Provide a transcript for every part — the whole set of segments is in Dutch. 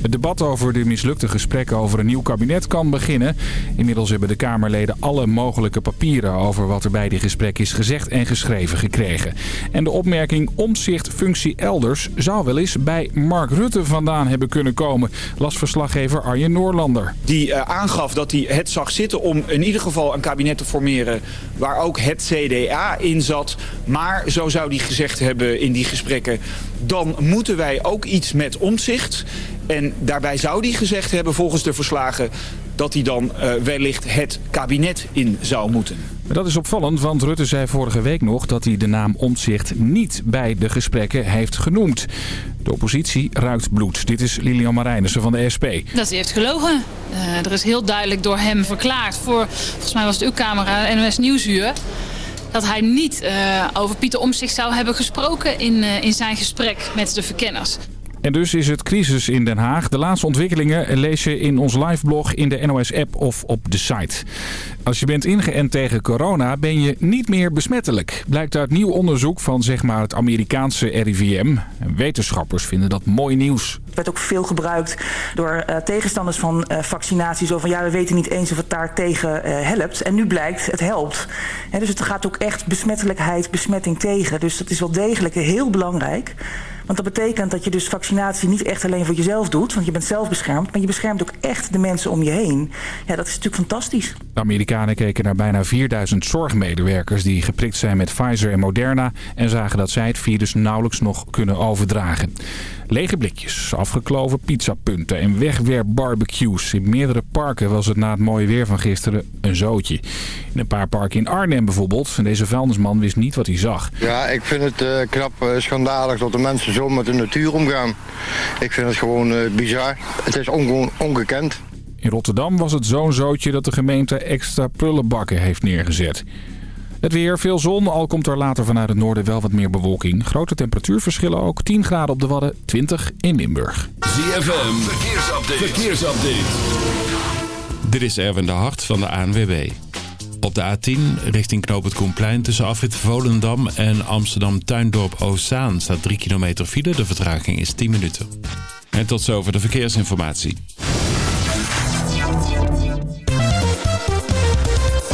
Het debat over de mislukte gesprekken over een nieuw kabinet kan beginnen. Inmiddels hebben de Kamerleden alle mogelijke papieren over wat er bij die gesprekken is gezegd en geschreven gekregen. En de opmerking omzicht functie elders zou wel eens bij Mark Rutte vandaan hebben kunnen komen, las verslaggever Arjen Noorlander. Die uh, aangaf dat hij het zag zitten om in ieder geval een kabinet te formeren waar ook het CDA in zat. Maar zo zou hij gezegd hebben in die gesprekken, dan moeten wij ook iets met omzicht. En daarbij zou hij gezegd hebben, volgens de verslagen... dat hij dan uh, wellicht het kabinet in zou moeten. Dat is opvallend, want Rutte zei vorige week nog dat hij de naam Omtzigt niet bij de gesprekken heeft genoemd. De oppositie ruikt bloed. Dit is Lilian Marijnissen van de SP. Dat hij heeft gelogen. Uh, er is heel duidelijk door hem verklaard voor, volgens mij was het uw camera, NOS Nieuwsuur dat hij niet uh, over Pieter Omtzigt zou hebben gesproken in, uh, in zijn gesprek met de verkenners. En dus is het crisis in Den Haag. De laatste ontwikkelingen lees je in ons liveblog, in de NOS-app of op de site. Als je bent ingeënt tegen corona ben je niet meer besmettelijk. Blijkt uit nieuw onderzoek van zeg maar, het Amerikaanse RIVM. wetenschappers vinden dat mooi nieuws. Het werd ook veel gebruikt door uh, tegenstanders van uh, vaccinatie. Zo van ja, we weten niet eens of het daar tegen uh, helpt. En nu blijkt, het helpt. He, dus het gaat ook echt besmettelijkheid, besmetting tegen. Dus dat is wel degelijk heel belangrijk. Want dat betekent dat je dus vaccinatie niet echt alleen voor jezelf doet. Want je bent zelf beschermd. Maar je beschermt ook echt de mensen om je heen. Ja, dat is natuurlijk fantastisch. De Amerikanen keken naar bijna 4000 zorgmedewerkers die geprikt zijn met Pfizer en Moderna. En zagen dat zij het virus nauwelijks nog kunnen overdragen. Lege blikjes, afgekloven pizzapunten en wegwerpbarbecues. In meerdere parken was het na het mooie weer van gisteren een zootje. In een paar parken in Arnhem bijvoorbeeld. En deze vuilnisman wist niet wat hij zag. Ja, ik vind het uh, knap uh, schandalig dat de mensen zo met de natuur omgaan. Ik vind het gewoon uh, bizar. Het is on ongekend. In Rotterdam was het zo'n zootje dat de gemeente extra prullenbakken heeft neergezet. Het weer, veel zon, al komt er later vanuit het noorden wel wat meer bewolking. Grote temperatuurverschillen ook, 10 graden op de Wadden, 20 in Limburg. ZFM, verkeersupdate. verkeersupdate. Dit is Erwin de Hart van de ANWB. Op de A10 richting Knoop het Koenplein tussen afrit Volendam en Amsterdam-Tuindorp-Oostzaan staat 3 kilometer file. De vertraging is 10 minuten. En tot zover de verkeersinformatie.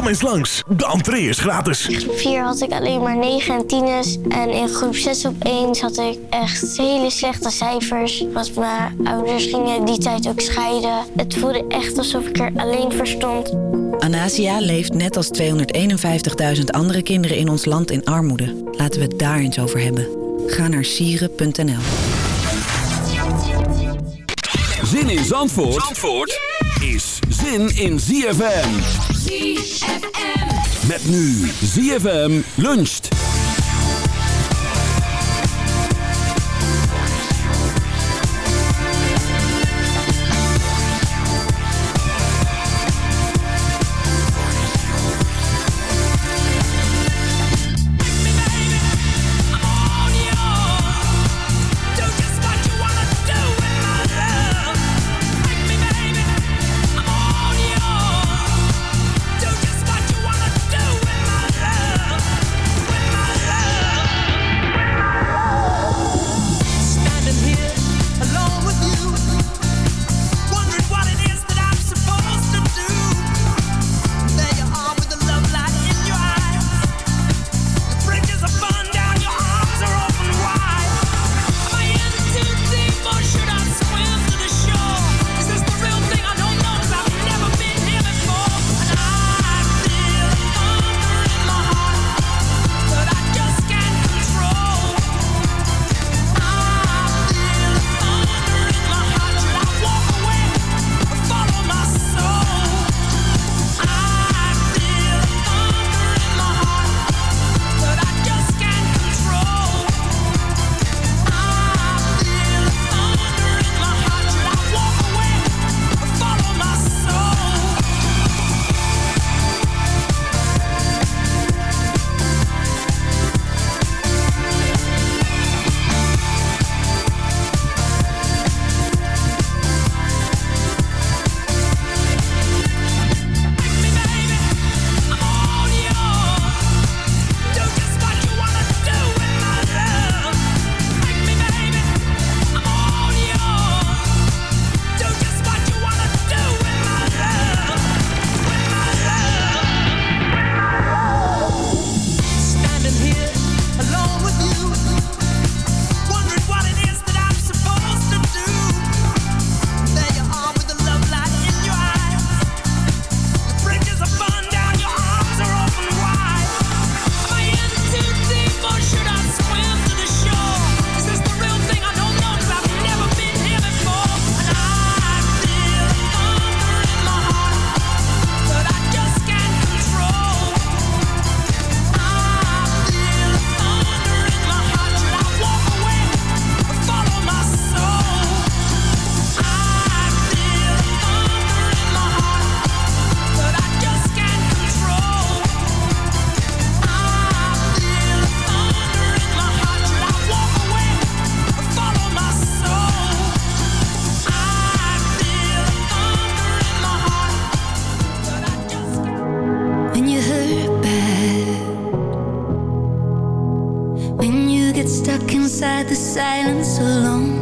Kom eens langs, de entree is gratis. In groep 4 had ik alleen maar 9 en 10's. En in groep 6 op 1 had ik echt hele slechte cijfers. Want mijn ouders gingen die tijd ook scheiden. Het voelde echt alsof ik er alleen voor stond. Anasia leeft net als 251.000 andere kinderen in ons land in armoede. Laten we het daar eens over hebben. Ga naar sieren.nl Zin in Zandvoort, Zandvoort is zin in ZFM. Met nu ZFM luncht. The silence alone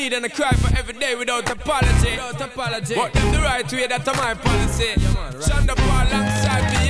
need and I cry for every day without apology. Without apology. But them the right way, that's my policy. Yeah, man, right. Shonda Paul alongside me.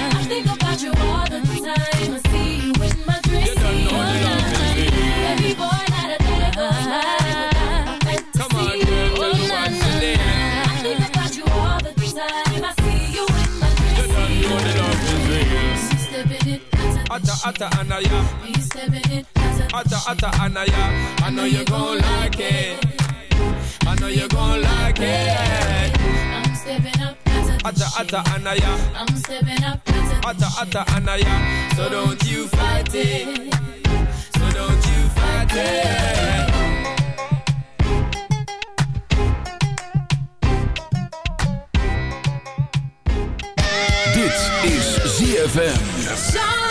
Atta, atta, anaya. Atta, atta, anaya. I know you're gon' like it. I know you're gon' like it. I'm stepping up. Atta, atta, anaya. I'm stepping up. Atta, atta, anaya. So don't you fight it. So don't you fight it. Dit is ZFM.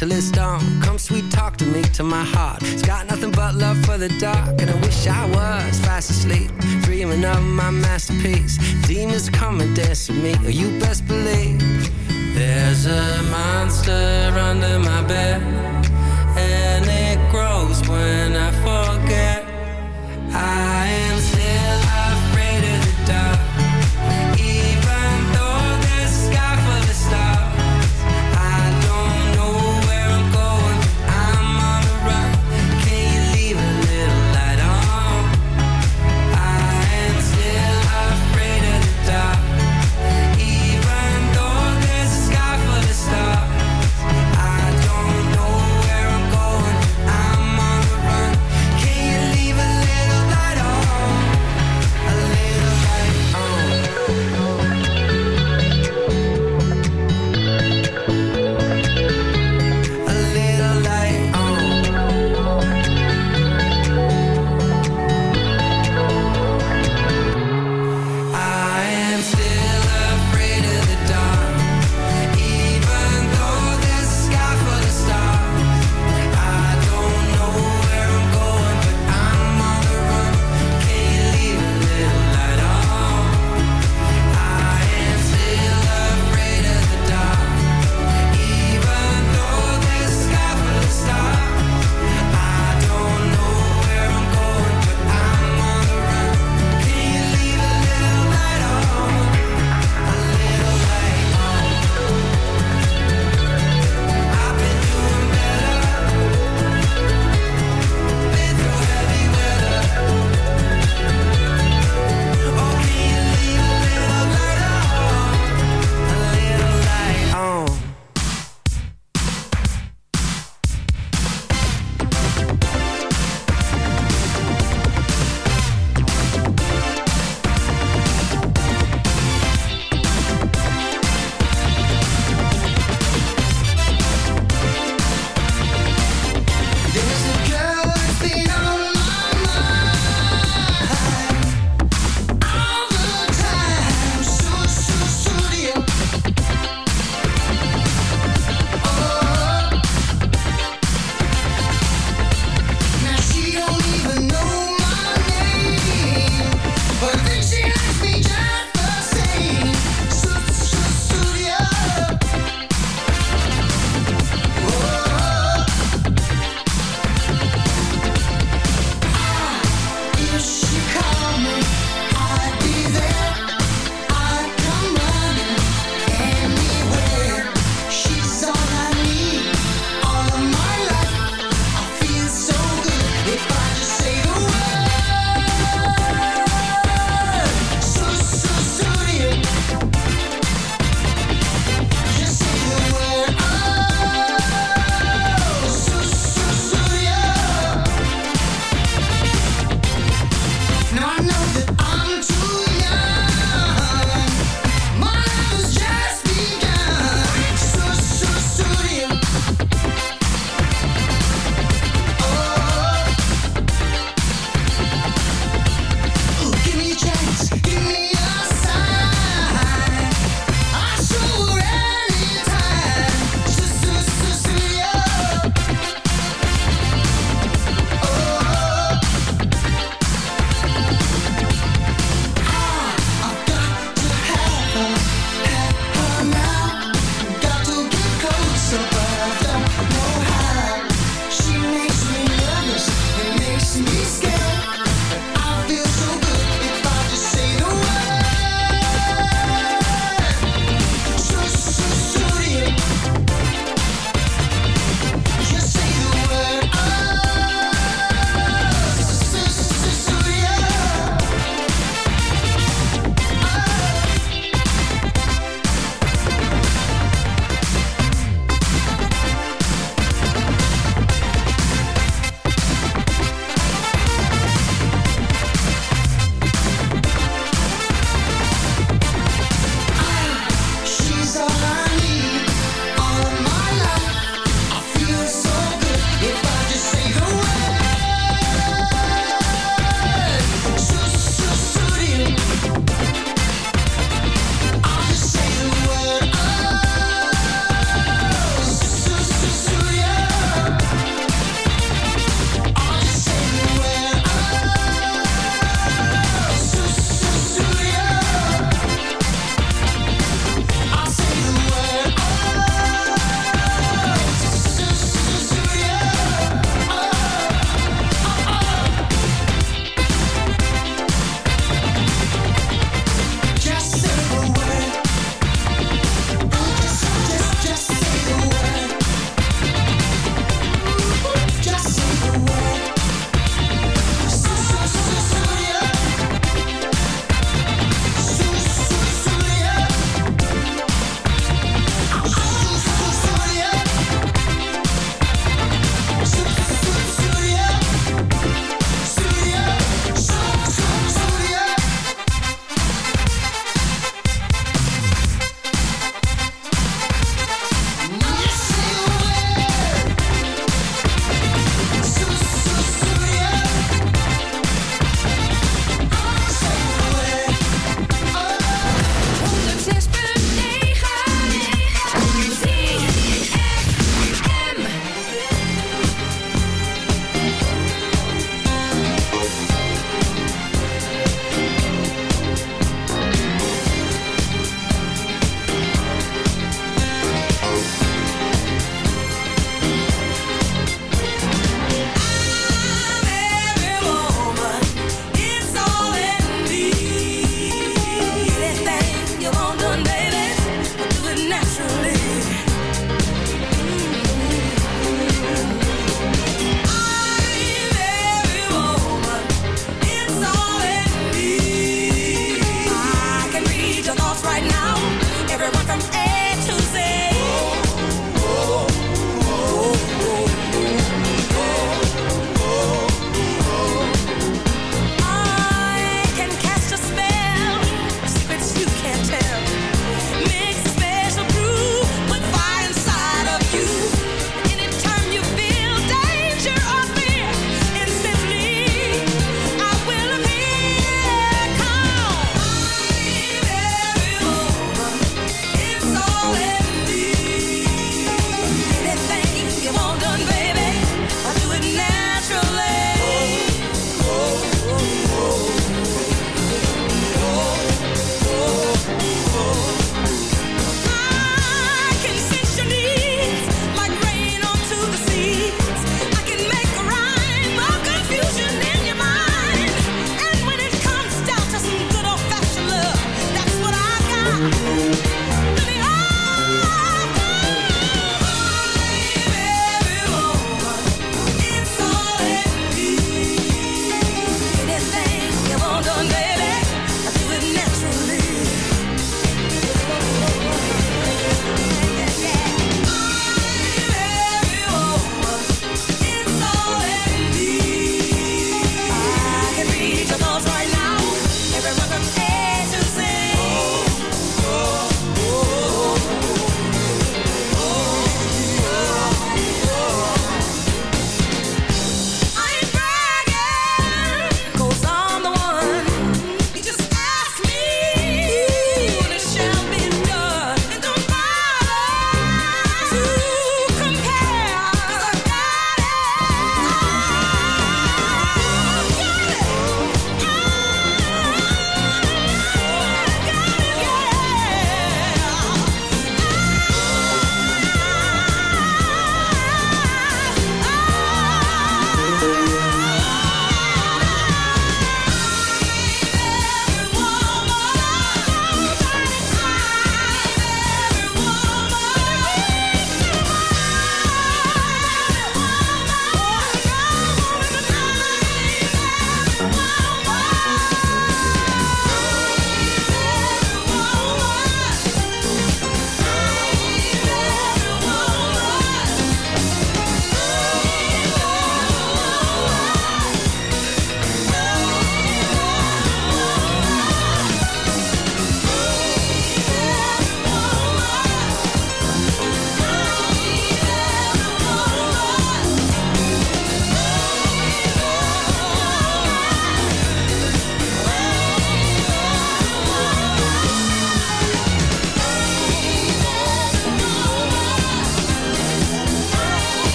till it's dawn. Come sweet talk to me, to my heart. It's got nothing but love for the dark, and I wish I was fast asleep, dreaming of my masterpiece. Demons come and dance with me, oh, you best believe. There's a monster under my bed. right now.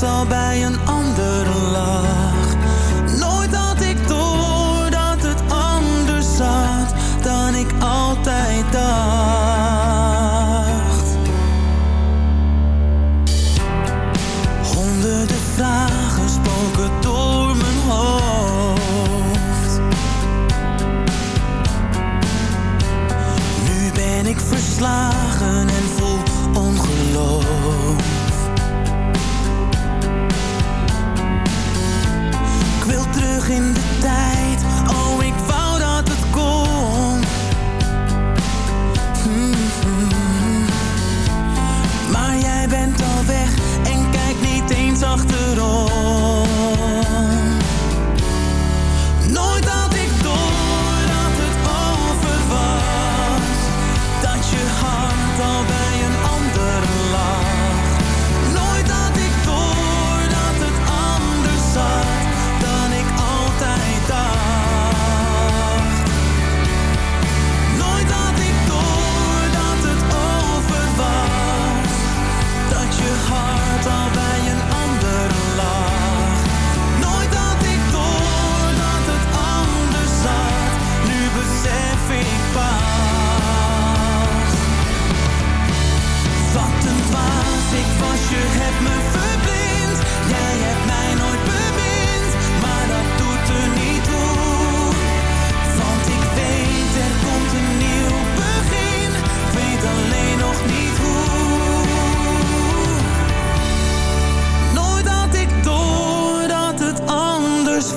het al bij een ander.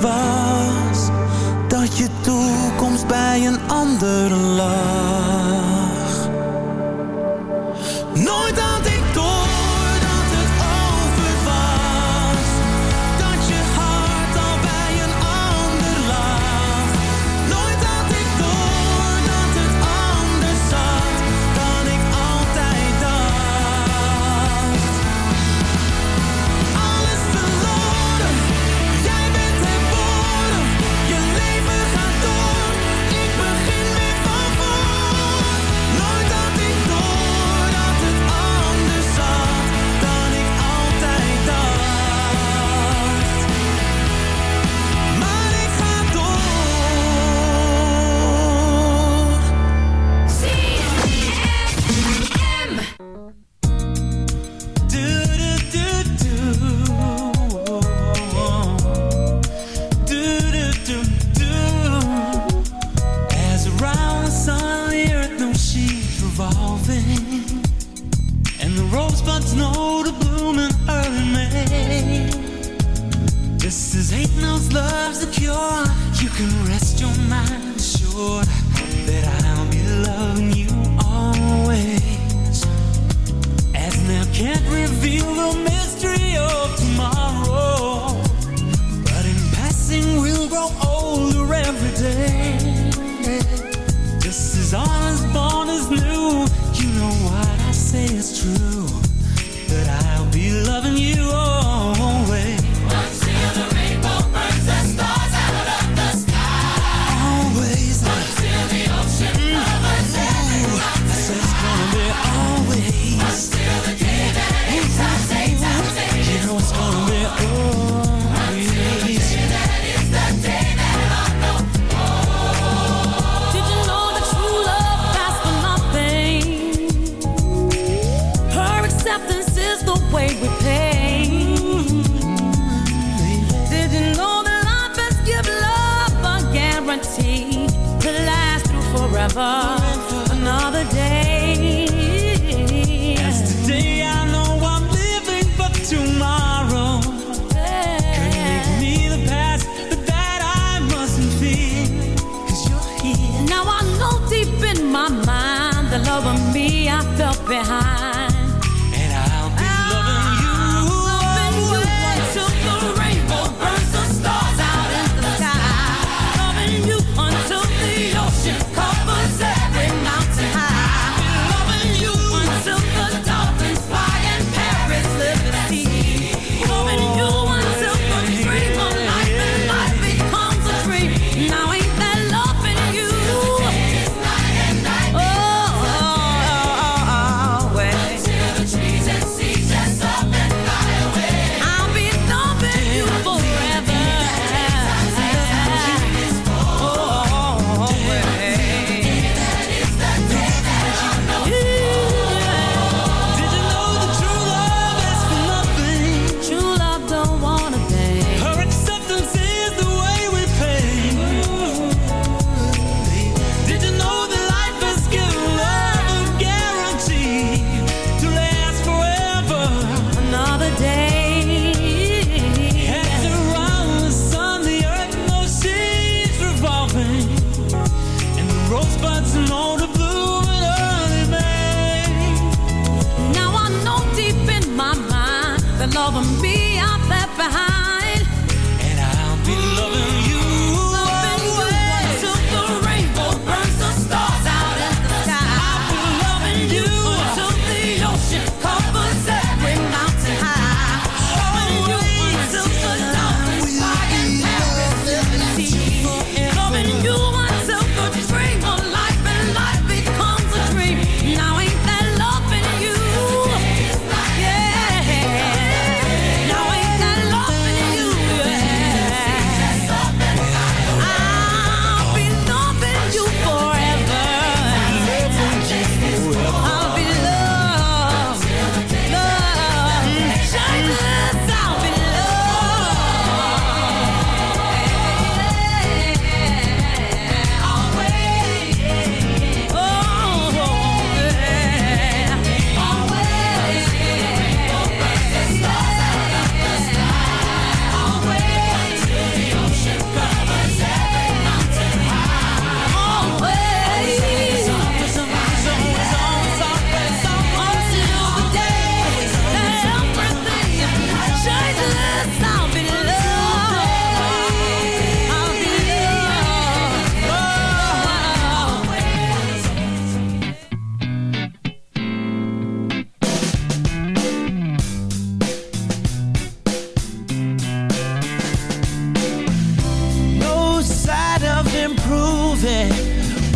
was dat je toekomst bij een ander lag.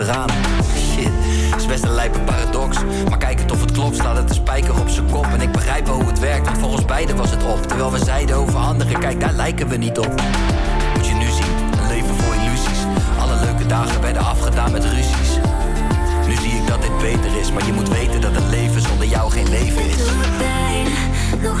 achteraan. Shit, is best een lijpe paradox. Maar kijk het of het klopt, staat het een spijker op zijn kop. En ik begrijp wel hoe het werkt, want voor ons beiden was het op. Terwijl we zeiden over anderen, kijk daar lijken we niet op. Moet je nu zien, een leven voor illusies. Alle leuke dagen werden afgedaan met ruzies. Nu zie ik dat dit beter is, maar je moet weten dat het leven zonder jou geen leven is. Nog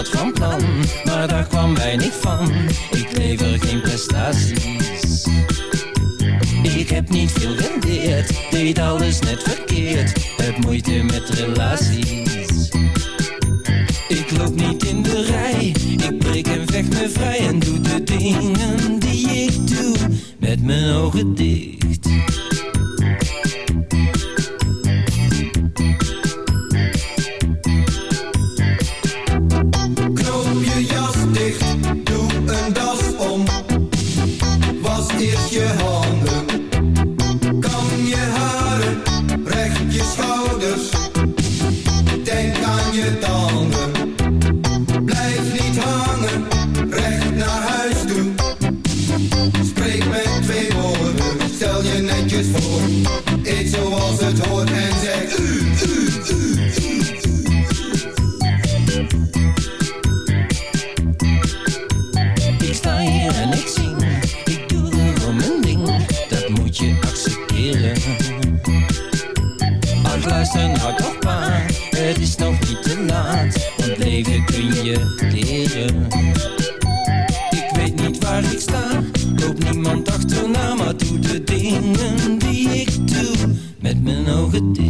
had van plan Maar daar kwam wij niet van. Ik lever geen prestaties. Ik heb niet veel rendeerd Deed alles net verkeerd. Heb moeite met relaties. Ik loop niet in de rij Ik breek en vecht me vrij En doe de dingen die ik doe Met mijn ogen dicht. Ik weet niet waar ik sta, loop niemand achterna, maar doe de dingen die ik doe met mijn ogen dicht.